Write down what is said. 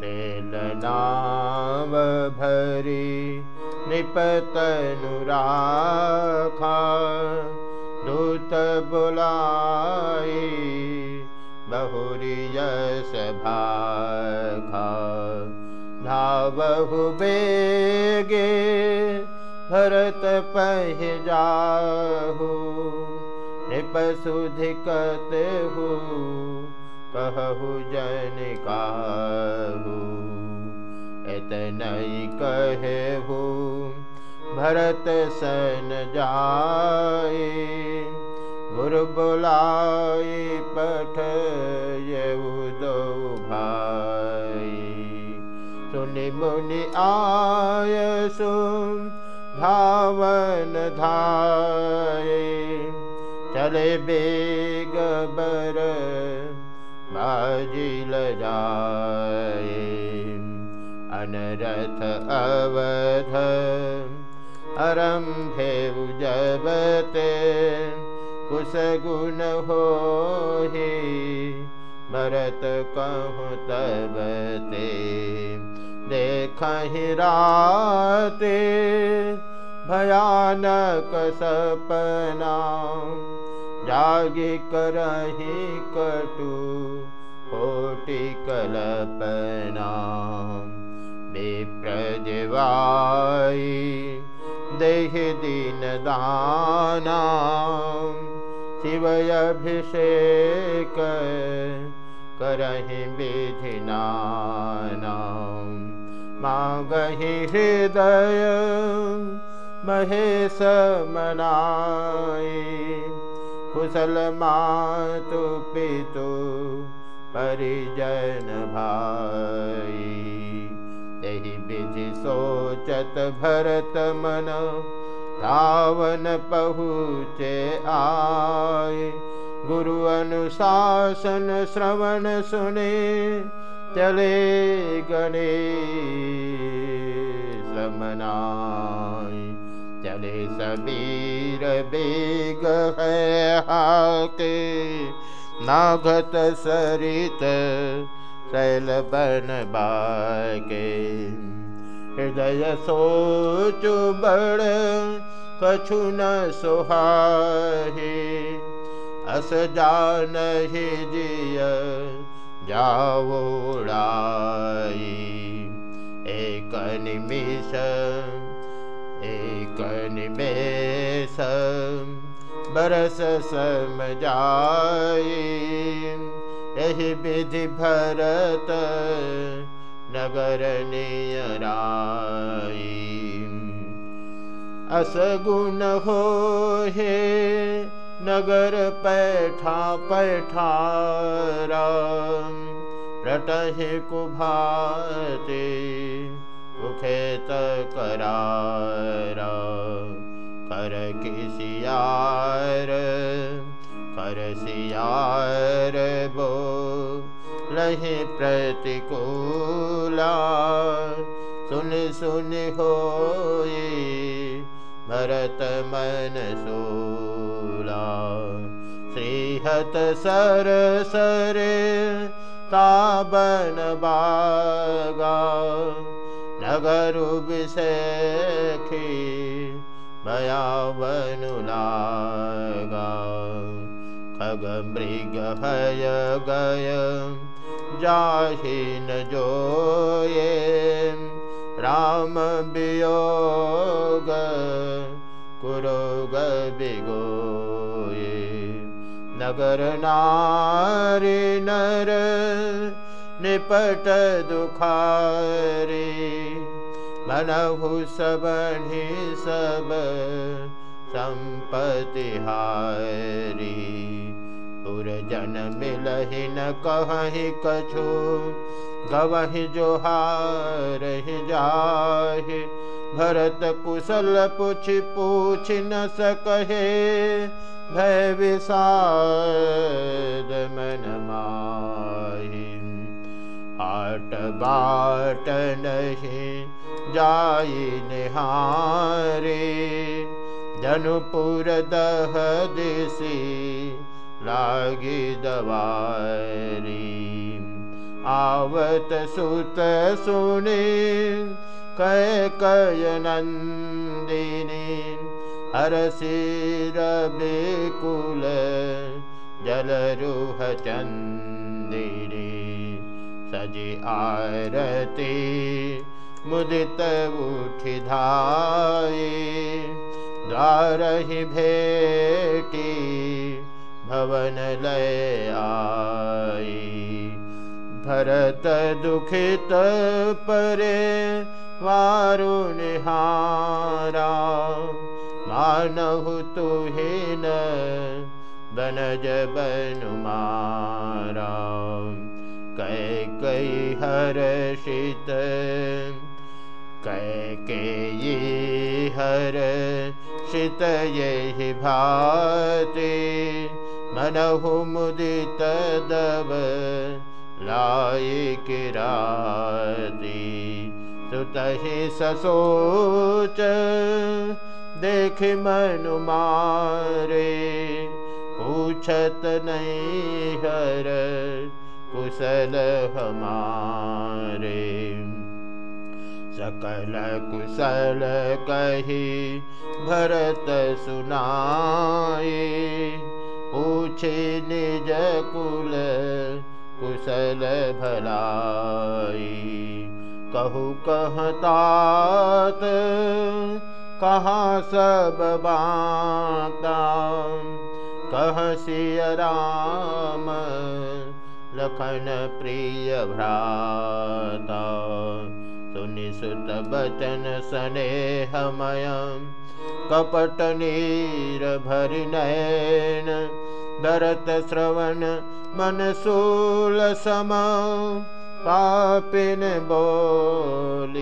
तेल नाम भरी निपतनुराखा दूत बुलाई बहुरियस भाखा। बेगे भरत पह जाहु निपसुधिकत हो कहु जन काहू कहे हो भरत सन जाए, गुरु बुलाए पठ दो भाई। सुनि मुनि आय सुन, भावन धाये चले बेग बर बाजिल जाए अनरथ अवध अरम्भे जबते कुशगुण हो भरत कहु तबते। देख राते, भयानक सपना। जागी करही कोटि कल्पना विप्रजवाई देह दीन शिवयभिषेक करहि विधिनाना मागहि हृदय महेश मनाई कुशल मातु पितु परिजन भाई यही विधि सोचत भरत मन रावण पहुँचे आए गुरु अनुशासन श्रवण सुने चले गणे समनाय चले सबीर बेग है हाके नागत सरित शैल बन बाके। हृदय सोचु बड़ कछु न सुहाहे। अस जान जिय जाओड़ाई एक निमिष एक निमेष विधि भरत नगर नियराई असगुण नगर पैठा पैठारा। रटहे कुभाते उखेत करारा। कर बो लहे प्रतिकूला। सुन सुन होए भरत मन सोला। श्रीहत सर सरे ताबन बागा नगरु विषखी भयावनुलागा खग मृग हय गय जाहिन जोये राम वियोग कुरोग बिगोये नगर नर निपट दुखारे मनहु सबनि सब सम्पति हारी। पुरजन मिलहि न कहि कछु, गवहि जोहार जाहि। भरत कुशल पुछ पूछ न सकहे, भय विषाद मन माहि। हाट बाट नहीं जनुपुर दह दिसी दवारी। आवत सुत सुने कय नन्दिनी। हरशिर बेकुल जलरुह चन्दिनी। सजि आरती उठि धाये द्वारहि भेटी भवन लय आई भरत दुखित परे मानहु तुहिन बनज बनुमारा कै कै हर्षित कै के हर शीत यहि भाति। मनहु मुदित दब लायिकिराति सुतहि ससोच, देख मनु मारे। पूछत नहीं हर कुशल हमारे। सकल कुशल कही भरत सुनाए पूछे निज कुल कुशल भलाई। कहु कहतात कहाँ सब बाता? कह राम लखन प्रिय भ्राता सुनि सुत बचन स्नेहमय कपट नीर भरि नयन भरत श्रवण मन शूल सम बोल